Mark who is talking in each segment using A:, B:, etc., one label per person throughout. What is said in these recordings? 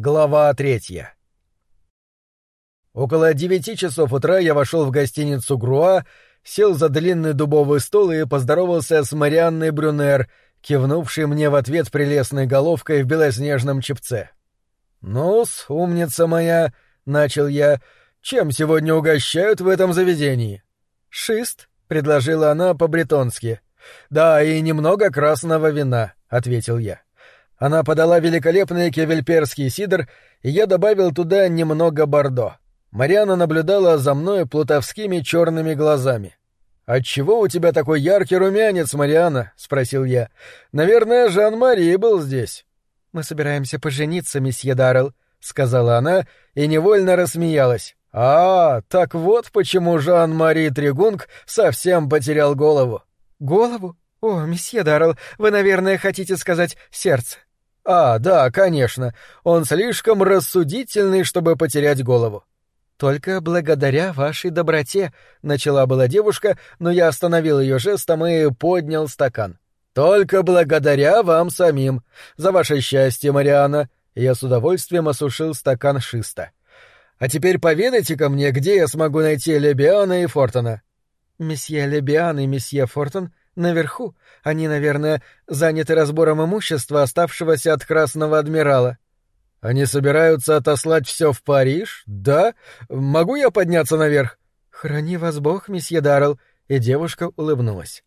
A: Глава третья. Около девяти часов утра я вошел в гостиницу Груа, сел за длинный дубовый стол и поздоровался с Марианной Брюнер, кивнувшей мне в ответ прелестной головкой в белоснежном чепце. «Ну-с, умница моя», — начал я, — «чем сегодня угощают в этом заведении?» «Шист», — предложила она по-бретонски. «Да, и немного красного вина», — ответил я. Она подала великолепный кевельперский сидр, и я добавил туда немного бордо. Мариана наблюдала за мной плутовскими черными глазами. «Отчего у тебя такой яркий румянец, Мариана?» — спросил я. «Наверное, Жан-Мари был здесь».
B: «Мы собираемся пожениться, месье Даррелл», — сказала она и невольно рассмеялась.
A: «А, так вот почему Жан-Мари Тригунг совсем потерял голову».
B: «Голову? О, месье Даррелл, вы, наверное, хотите сказать сердце».
A: А, да, конечно. Он слишком рассудительный, чтобы потерять голову.
B: Только благодаря вашей доброте, начала была девушка, но я остановил ее жестом и поднял стакан.
A: Только благодаря вам самим. За ваше счастье, Мариана. Я с удовольствием осушил стакан шиста. А теперь поведайте-ка мне, где я смогу найти Лебиана и Фортона.
B: Месье Лебиан и месье Фортон Наверху они, наверное, заняты разбором имущества, оставшегося от Красного Адмирала.
A: Они собираются отослать все в Париж? Да? Могу я подняться наверх?
B: Храни вас Бог, месье Даррелл. И девушка улыбнулась.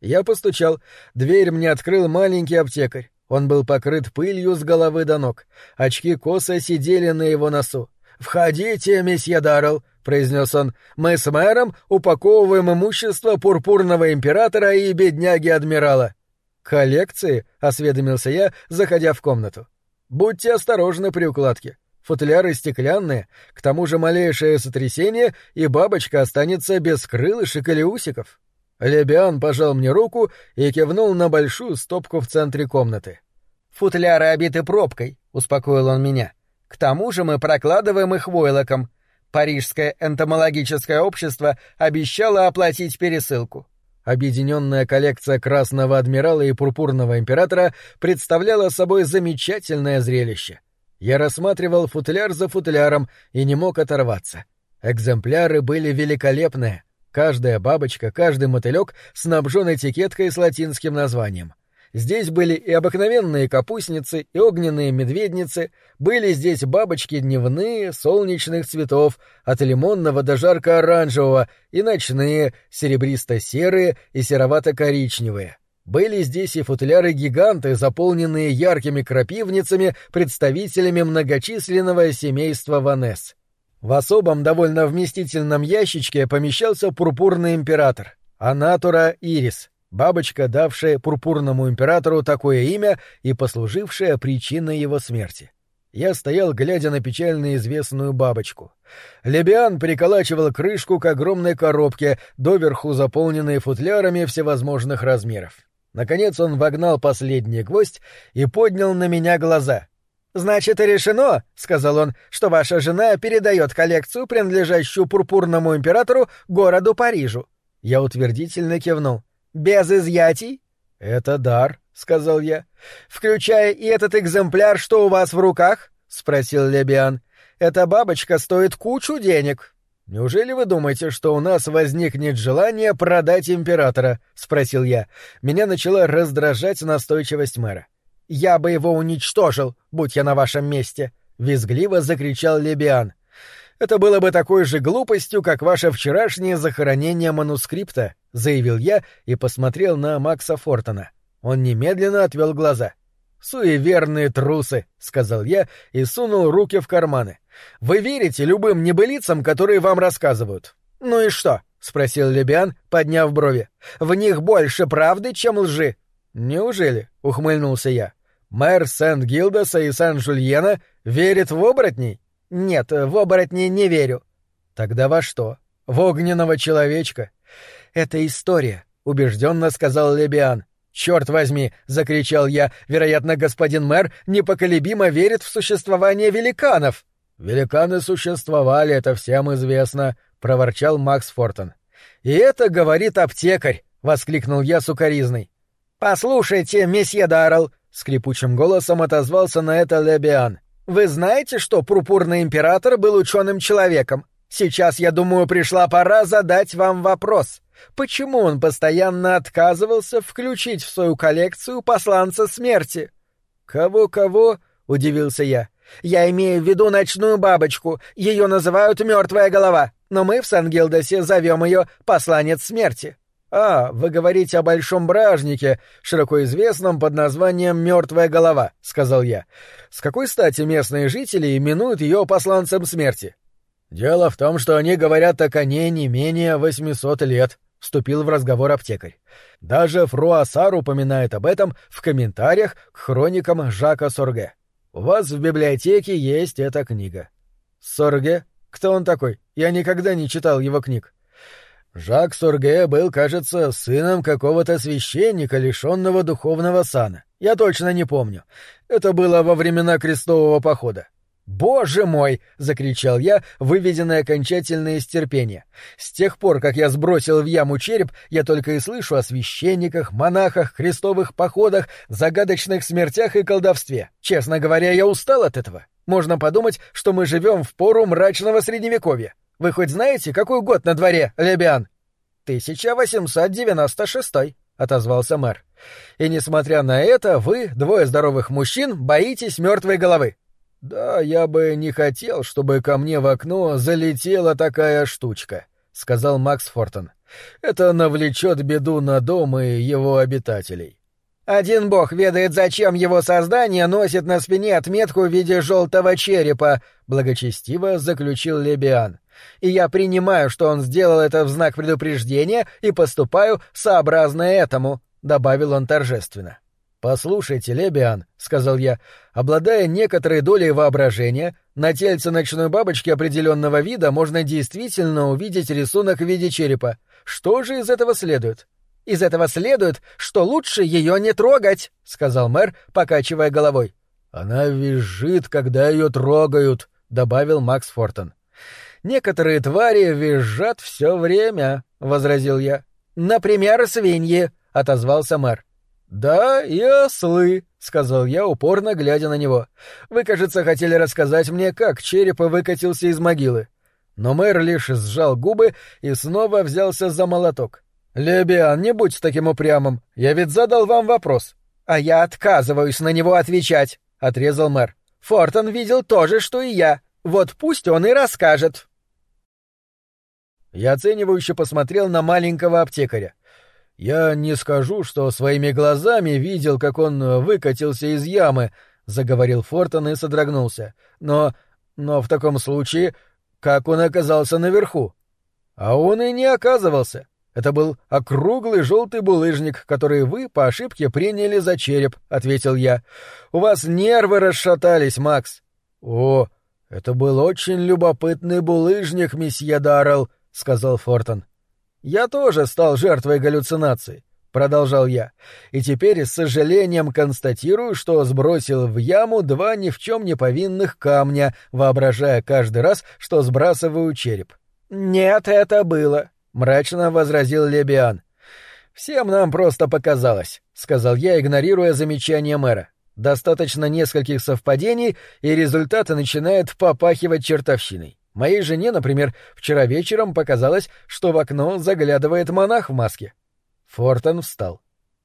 A: Я постучал. Дверь мне открыл маленький аптекарь. Он был покрыт пылью с головы до ног. Очки косо сидели на его носу. «Входите, месье Даррелл», — произнес он. «Мы с мэром упаковываем имущество пурпурного императора и бедняги-адмирала».
B: «Коллекции?» — осведомился я, заходя в комнату.
A: «Будьте осторожны при укладке. Футляры стеклянные, к тому же малейшее сотрясение, и бабочка останется без крылышек или усиков». Лебиан пожал мне руку и кивнул на большую стопку в центре комнаты.
C: «Футляры обиты пробкой», — успокоил он меня. К тому же мы прокладываем их войлоком. Парижское энтомологическое общество обещало оплатить пересылку.
A: Объединенная коллекция Красного Адмирала и Пурпурного Императора представляла собой замечательное зрелище. Я рассматривал футляр за футляром и не мог оторваться. Экземпляры были великолепные. Каждая бабочка, каждый мотылек снабжен этикеткой с латинским названием. Здесь были и обыкновенные капустницы, и огненные медведницы, были здесь бабочки дневные, солнечных цветов, от лимонного до жарко-оранжевого, и ночные, серебристо-серые и серовато-коричневые. Были здесь и футляры-гиганты, заполненные яркими крапивницами, представителями многочисленного семейства Ванес. В особом довольно вместительном ящичке помещался пурпурный император, анатура ирис — бабочка, давшая пурпурному императору такое имя и послужившая причиной его смерти. Я стоял, глядя на печально известную бабочку. Лебиан приколачивал крышку к огромной коробке, доверху заполненной футлярами всевозможных размеров. Наконец он вогнал последний гвоздь и поднял на меня глаза.
C: «Значит, решено, — сказал он, — что ваша жена передает коллекцию, принадлежащую пурпурному императору, городу Парижу».
A: Я утвердительно кивнул.
C: Без изъятий?
A: Это дар, сказал я.
C: Включая и этот экземпляр, что у вас в руках? спросил Лебиан. Эта бабочка стоит кучу денег.
A: Неужели вы думаете, что у нас возникнет желание продать императора? спросил я. Меня начала раздражать настойчивость мэра.
C: Я бы его уничтожил, будь я на вашем месте, визгливо закричал Лебиан.
A: Это было бы такой же глупостью, как ваше вчерашнее захоронение манускрипта, заявил я и посмотрел на Макса Фортона. Он немедленно отвел глаза. «Суеверные трусы», — сказал я и сунул руки в карманы. «Вы верите любым небылицам, которые вам рассказывают?»
C: «Ну и что?» — спросил Лебиан, подняв брови. «В них больше правды, чем лжи».
A: «Неужели?» — ухмыльнулся я. «Мэр Сент-Гилдаса и Сан-Жульена верит в оборотней?»
C: Нет, в оборотни не верю.
A: Тогда во что? В огненного человечка?
C: Это история,
A: убежденно сказал Лебиан. Черт возьми, закричал я, вероятно, господин мэр непоколебимо верит в существование великанов. Великаны существовали, это всем известно, проворчал Макс Фортон. И это говорит аптекарь, воскликнул я сукаризной.
C: Послушайте, месье Даррелл, —
A: скрипучим голосом отозвался на это Лебиан. «Вы знаете, что пурпурный император был ученым человеком? Сейчас, я думаю, пришла пора задать вам вопрос. Почему он постоянно отказывался включить в свою коллекцию посланца смерти?» «Кого-кого?» — удивился я. «Я имею в виду ночную бабочку. Ее называют мертвая голова, но мы в Сан-Гилдосе зовем ее посланец смерти». «А, вы говорите о большом бражнике, широко известном под названием «Мертвая голова», — сказал я. С какой стати местные жители именуют ее посланцем смерти?» «Дело в том, что они говорят о коне не менее восьмисот лет», — вступил в разговор аптекарь. «Даже Фруассар упоминает об этом в комментариях к хроникам Жака Сорге. У вас в библиотеке есть эта книга». «Сорге? Кто он такой? Я никогда не читал его книг». Жак Сорге был, кажется, сыном какого-то священника, лишенного духовного сана. Я точно не помню. Это было во времена крестового похода. «Боже мой!» — закричал я, выведенный окончательно из терпения. «С тех пор, как я сбросил в яму череп, я только и слышу о священниках, монахах, крестовых походах, загадочных смертях и колдовстве. Честно говоря, я устал от этого. Можно подумать, что мы живем в пору мрачного средневековья. Вы хоть знаете, какой год на дворе, Лебиан? «Тысяча восемьсот девяносто шестой», — отозвался мэр. «И несмотря на это, вы, двое здоровых мужчин, боитесь мертвой головы». «Да, я бы не хотел, чтобы ко мне в окно залетела такая штучка», — сказал Макс Фортон. «Это навлечет беду на дом и его обитателей». «Один бог ведает, зачем его создание носит на спине отметку в виде желтого черепа», — благочестиво заключил Лебиан и я принимаю, что он сделал это в знак предупреждения и поступаю сообразно этому», — добавил он торжественно. «Послушайте, Лебиан», — сказал я, — «обладая некоторой долей воображения, на тельце ночной бабочки определенного вида можно действительно увидеть рисунок в виде черепа. Что же из этого следует?» «Из этого следует, что лучше ее не трогать», — сказал мэр, покачивая головой. «Она визжит, когда ее трогают», — добавил Макс Фортон. Некоторые твари визжат все время, — возразил я. — Например, свиньи, — отозвался мэр. — Да, и ослы, — сказал я, упорно глядя на него. — Вы, кажется, хотели рассказать мне, как череп выкатился из могилы. Но мэр лишь сжал губы и снова взялся за молоток. — Лебиан, не будь таким упрямым, я ведь задал вам вопрос. — А я отказываюсь на него отвечать, — отрезал мэр. — Фортон видел то же, что и я. Вот пусть он и расскажет. Я оценивающе посмотрел на маленького аптекаря. Я не скажу, что своими глазами видел, как он выкатился из ямы, заговорил Фортон и содрогнулся. Но, но в таком случае, как он оказался наверху? А он и не оказывался. Это был округлый желтый булыжник, который вы по ошибке приняли за череп, ответил я. У вас нервы расшатались, Макс. О, это был очень любопытный булыжник, месье Даррелл, — сказал Фортон. «Я тоже стал жертвой галлюцинаций», — продолжал я, «и теперь с сожалением констатирую, что сбросил в яму два ни в чем не повинных камня, воображая каждый раз, что сбрасываю череп». «Нет, это было», — мрачно возразил Лебиан. «Всем нам просто показалось», — сказал я, игнорируя замечание мэра. «Достаточно нескольких совпадений, и результаты начинают попахивать чертовщиной. Моей жене, например, вчера вечером показалось, что в окно заглядывает монах в маске. Фортон встал.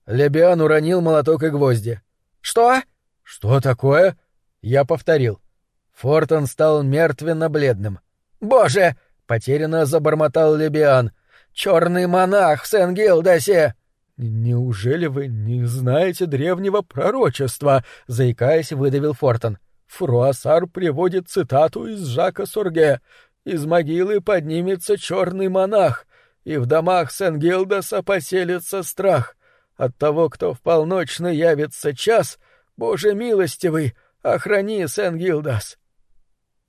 A: Лебиан уронил молоток и гвозди. «Что?» «Что такое?» Я повторил. Фортон стал мертвенно-бледным. «Боже!» — потерянно забормотал Лебиан. «Черный монах в Сен-Гилдасе!» «Неужели вы не знаете древнего пророчества?» — заикаясь, выдавил Фортон. Фруассар приводит цитату из Жака Сурге. «Из могилы поднимется черный монах, и в домах Сен-Гилдаса поселится страх. От того, кто в полночный явится час, Боже милостивый, охрани Сен-Гилдас».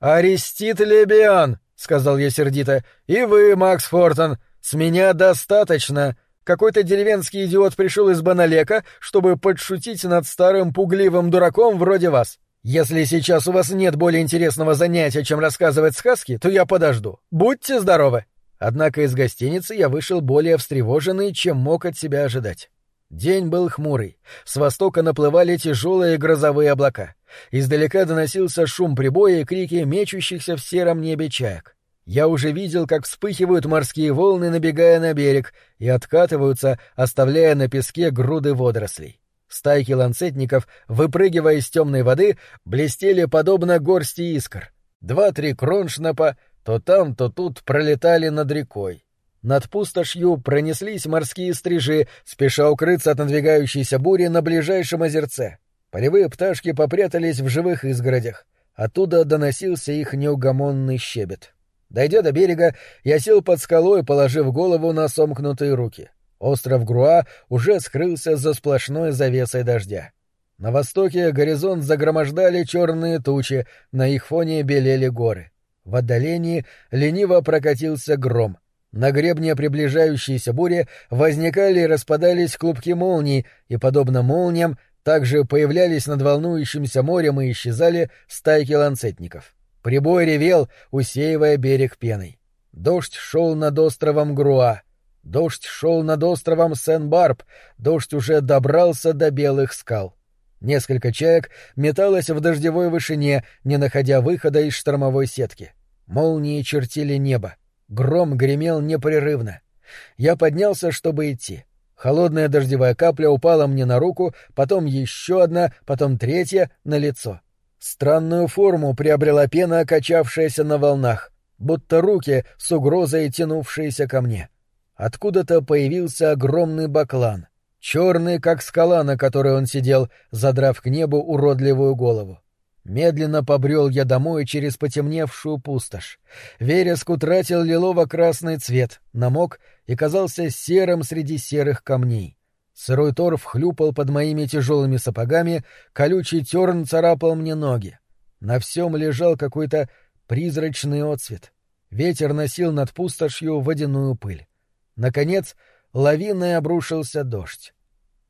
A: «Арестит Лебиан», — сказал я сердито, — «и вы, Макс Фортон, с меня достаточно». Какой-то деревенский идиот пришел из Баналека, чтобы подшутить над старым пугливым дураком вроде вас. Если сейчас у вас нет более интересного занятия, чем рассказывать сказки, то я подожду. Будьте здоровы. Однако из гостиницы я вышел более встревоженный, чем мог от себя ожидать. День был хмурый. С востока наплывали тяжелые грозовые облака. Издалека доносился шум прибоя и крики мечущихся в сером небе чаек. Я уже видел, как вспыхивают морские волны, набегая на берег, и откатываются, оставляя на песке груды водорослей. Стайки ланцетников, выпрыгивая из темной воды, блестели подобно горсти искр. Два-три кроншнапа то там, то тут пролетали над рекой. Над пустошью пронеслись морские стрижи, спеша укрыться от надвигающейся бури на ближайшем озерце. Полевые пташки попрятались в живых изгородях. Оттуда доносился их неугомонный щебет. Дойдя до берега, я сел под скалой, положив голову на сомкнутые руки. Остров Груа уже скрылся за сплошной завесой дождя. На востоке горизонт загромождали черные тучи, на их фоне белели горы. В отдалении лениво прокатился гром. На гребне приближающейся бури возникали и распадались клубки молний, и, подобно молниям, также появлялись над волнующимся морем и исчезали стайки ланцетников. Прибой ревел, усеивая берег пеной. Дождь шел над островом Груа. Дождь шел над островом Сен-Барб. Дождь уже добрался до белых скал. Несколько чаек металось в дождевой вышине, не находя выхода из штормовой сетки. Молнии чертили небо. Гром гремел непрерывно. Я поднялся, чтобы идти. Холодная дождевая капля упала мне на руку, потом еще одна, потом третья — на лицо. Странную форму приобрела пена, качавшаяся на волнах, будто руки с угрозой тянувшиеся ко мне. Откуда-то появился огромный баклан, черный, как скала, на которой он сидел, задрав к небу уродливую голову. Медленно побрел я домой через потемневшую пустошь. Вереск утратил лилово-красный цвет, намок и казался серым среди серых камней. Сырой торф хлюпал под моими тяжелыми сапогами, колючий терн царапал мне ноги. На всем лежал какой-то призрачный отцвет. Ветер носил над пустошью водяную пыль. Наконец, лавиной обрушился дождь.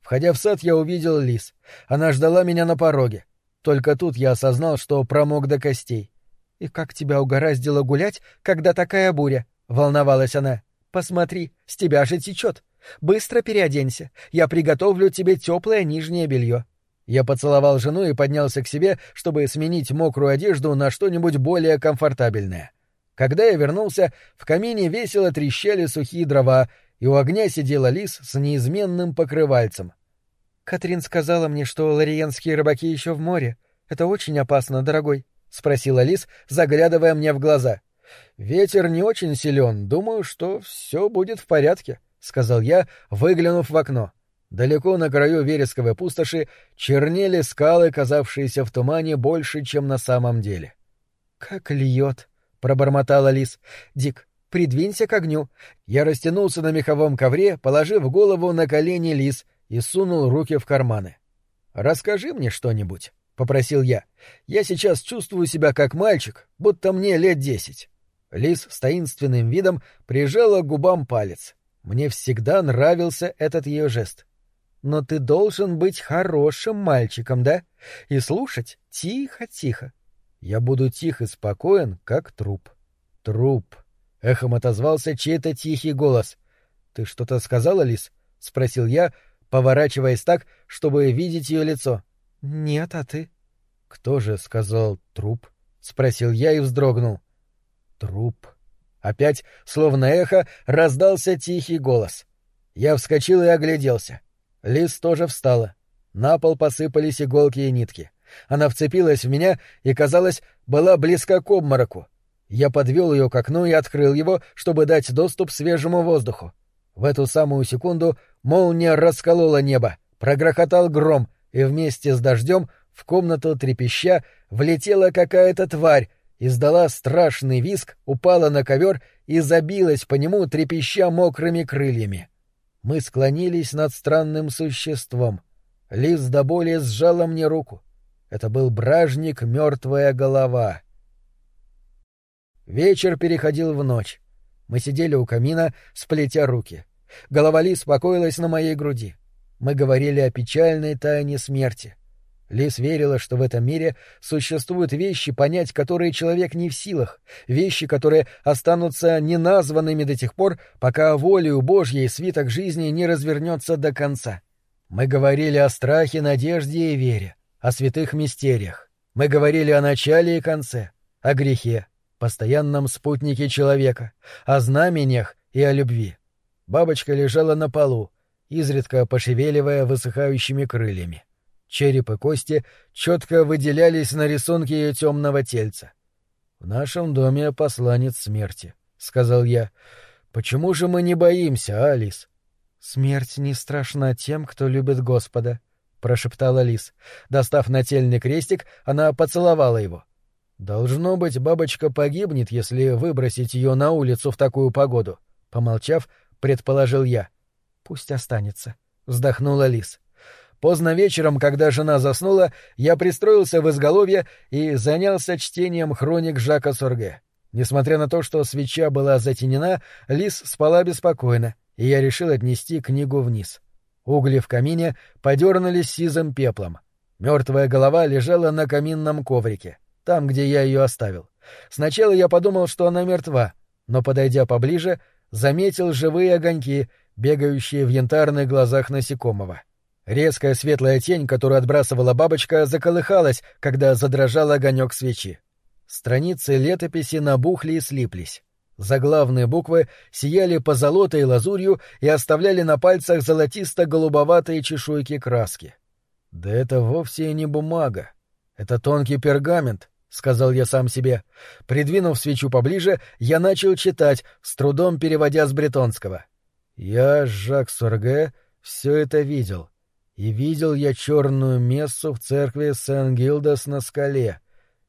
A: Входя в сад, я увидел лис. Она ждала меня на пороге. Только тут я осознал, что промок до костей. — И как тебя угораздило гулять, когда такая буря? — волновалась она. — Посмотри, с тебя же течет. Быстро переоденься. Я приготовлю тебе теплое нижнее белье. Я поцеловал жену и поднялся к себе, чтобы сменить мокрую одежду на что-нибудь более комфортабельное. Когда я вернулся, в камине весело трещали сухие дрова, и у огня сидела лис с неизменным покрывальцем. «Катрин сказала мне, что лариенские рыбаки еще в море. Это очень опасно, дорогой», — спросила лис, заглядывая мне в глаза. «Ветер не очень силен. Думаю, что все будет в порядке», — сказал я, выглянув в окно. Далеко на краю вересковой пустоши чернели скалы, казавшиеся в тумане больше, чем на самом деле. «Как льет!» — пробормотала лис. «Дик, придвинься к огню». Я растянулся на меховом ковре, положив голову на колени лис и сунул руки в карманы. «Расскажи мне что-нибудь», — попросил я. «Я сейчас чувствую себя как мальчик, будто мне лет десять». Лис с таинственным видом прижала к губам палец. Мне всегда нравился этот ее жест. Но ты должен быть хорошим мальчиком, да? И слушать тихо-тихо. Я буду тих и спокоен, как труп. Труп. Эхом отозвался чей-то тихий голос. Ты что-то сказала, Лис? спросил я, поворачиваясь так, чтобы видеть ее лицо. Нет, а ты? Кто же сказал труп? спросил я и вздрогнул. Труп. Опять, словно эхо, раздался тихий голос. Я вскочил и огляделся. Лис тоже встала. На пол посыпались иголки и нитки. Она вцепилась в меня и, казалось, была близка к обмороку. Я подвел ее к окну и открыл его, чтобы дать доступ свежему воздуху. В эту самую секунду молния расколола небо, прогрохотал гром, и вместе с дождем в комнату трепеща влетела какая-то тварь, издала страшный виск, упала на ковер и забилась по нему, трепеща мокрыми крыльями. Мы склонились над странным существом. Лис до боли сжала мне руку. Это был бражник «Мертвая голова». Вечер переходил в ночь. Мы сидели у камина, сплетя руки. Голова Лис покоилась на моей груди. Мы говорили о печальной тайне смерти — Лис верила, что в этом мире существуют вещи, понять которые человек не в силах, вещи, которые останутся неназванными до тех пор, пока волею Божьей свиток жизни не развернется до конца. Мы говорили о страхе, надежде и вере, о святых мистериях. Мы говорили о начале и конце, о грехе, постоянном спутнике человека, о знамениях и о любви. Бабочка лежала на полу, изредка пошевеливая высыхающими крыльями. Череп и кости четко выделялись на рисунке ее темного тельца. «В нашем доме посланец смерти», — сказал я. «Почему же мы не боимся, Алис?»
B: «Смерть не страшна тем, кто любит Господа», — прошептала Лис.
A: Достав нательный крестик, она поцеловала его. «Должно быть, бабочка погибнет, если выбросить ее на улицу в такую погоду», — помолчав, предположил я.
B: «Пусть останется», —
A: вздохнула Лис. Поздно вечером, когда жена заснула, я пристроился в изголовье и занялся чтением хроник Жака Сорге. Несмотря на то, что свеча была затенена, Лис спала беспокойно, и я решил отнести книгу вниз. Угли в камине подернулись сизым пеплом. Мертвая голова лежала на каминном коврике, там, где я ее оставил. Сначала я подумал, что она мертва, но, подойдя поближе, заметил живые огоньки, бегающие в янтарных глазах насекомого. Резкая светлая тень, которую отбрасывала бабочка, заколыхалась, когда задрожал огонек свечи. Страницы летописи набухли и слиплись. Заглавные буквы сияли позолотой и лазурью и оставляли на пальцах золотисто-голубоватые чешуйки краски. «Да это вовсе не бумага. Это тонкий пергамент», — сказал я сам себе. Придвинув свечу поближе, я начал читать, с трудом переводя с бретонского. «Я, Жак Сорге, все это видел. И видел я черную мессу в церкви Сен-Гилдас на скале.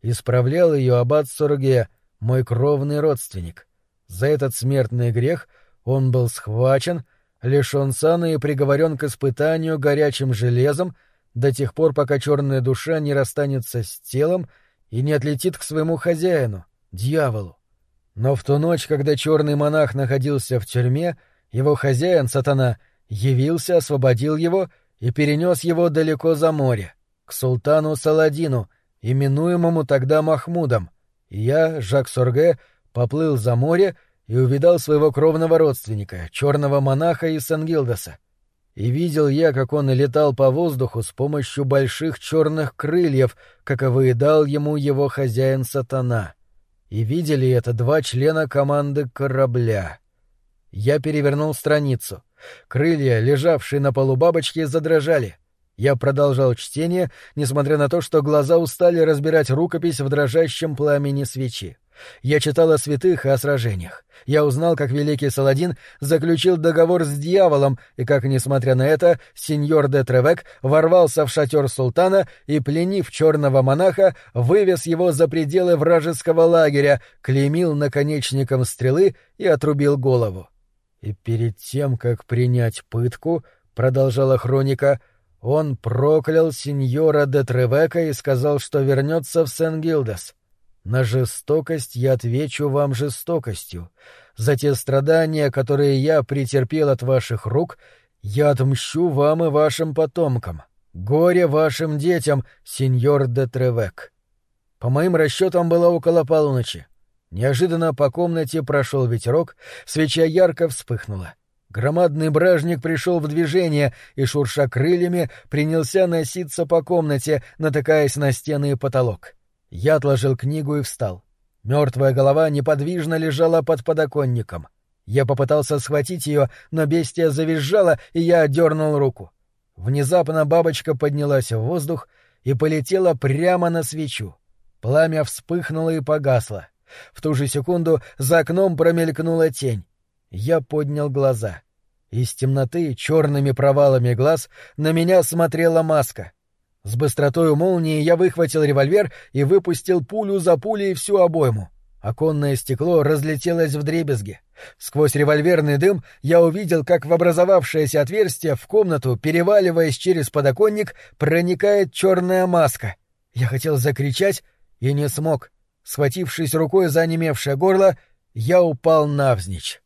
A: Исправлял ее аббат Сорге, мой кровный родственник. За этот смертный грех он был схвачен, лишен сана и приговорен к испытанию горячим железом до тех пор, пока черная душа не расстанется с телом и не отлетит к своему хозяину, дьяволу. Но в ту ночь, когда черный монах находился в тюрьме, его хозяин, сатана, явился, освободил его — и перенес его далеко за море, к султану Саладину, именуемому тогда Махмудом, и я, Жак Сорге, поплыл за море и увидал своего кровного родственника, черного монаха из Сангилдаса. И видел я, как он летал по воздуху с помощью больших черных крыльев, каковы дал ему его хозяин сатана. И видели это два члена команды корабля. Я перевернул страницу. Крылья, лежавшие на полу бабочки, задрожали. Я продолжал чтение, несмотря на то, что глаза устали разбирать рукопись в дрожащем пламени свечи. Я читал о святых и о сражениях. Я узнал, как великий Саладин заключил договор с дьяволом, и как, несмотря на это, сеньор де Тревек ворвался в шатер султана и, пленив черного монаха, вывез его за пределы вражеского лагеря, клеймил наконечником стрелы и отрубил голову. И перед тем, как принять пытку, продолжала хроника, он проклял сеньора де Тревека и сказал, что вернется в Сен-Гилдес. На жестокость я отвечу вам жестокостью. За те страдания, которые я претерпел от ваших рук, я отмщу вам и вашим потомкам. Горе вашим детям, сеньор де Тревек. По моим расчетам было около полуночи. Неожиданно по комнате прошел ветерок, свеча ярко вспыхнула. Громадный бражник пришел в движение и, шурша крыльями, принялся носиться по комнате, натыкаясь на стены и потолок. Я отложил книгу и встал. Мертвая голова неподвижно лежала под подоконником. Я попытался схватить ее, но бестия завизжала, и я отдернул руку. Внезапно бабочка поднялась в воздух и полетела прямо на свечу. Пламя вспыхнуло и погасло. В ту же секунду за окном промелькнула тень. Я поднял глаза. Из темноты, черными провалами глаз, на меня смотрела маска. С быстротой молнии я выхватил револьвер и выпустил пулю за пулей всю обойму. Оконное стекло разлетелось в дребезги. Сквозь револьверный дым я увидел, как в образовавшееся отверстие в комнату, переваливаясь через подоконник, проникает черная маска. Я хотел закричать и не смог. Схватившись рукой за онемевшее горло, я упал навзничь.